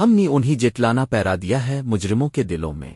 ہم نے انہیں جٹلانا پیرا دیا ہے مجرموں کے دلوں میں۔